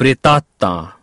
pretata.